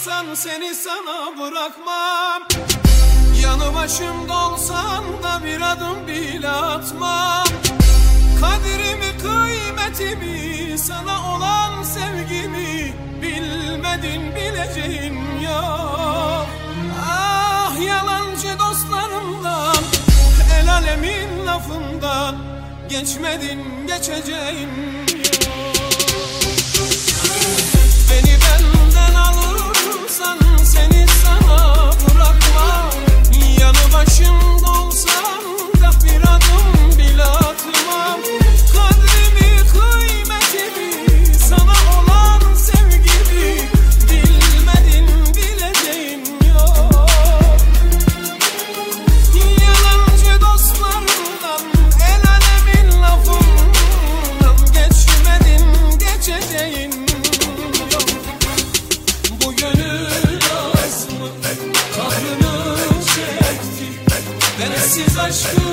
Seviyorsan seni sana bırakmam. Yanı başımda olsan da bir adım bile atmam. Kadirimi kıymetimi sana olan sevgimi Bilmedin bileceğim ya Ah yalancı dostlarımdan El alemin lafından Geçmedin geçeceğim ya aşkım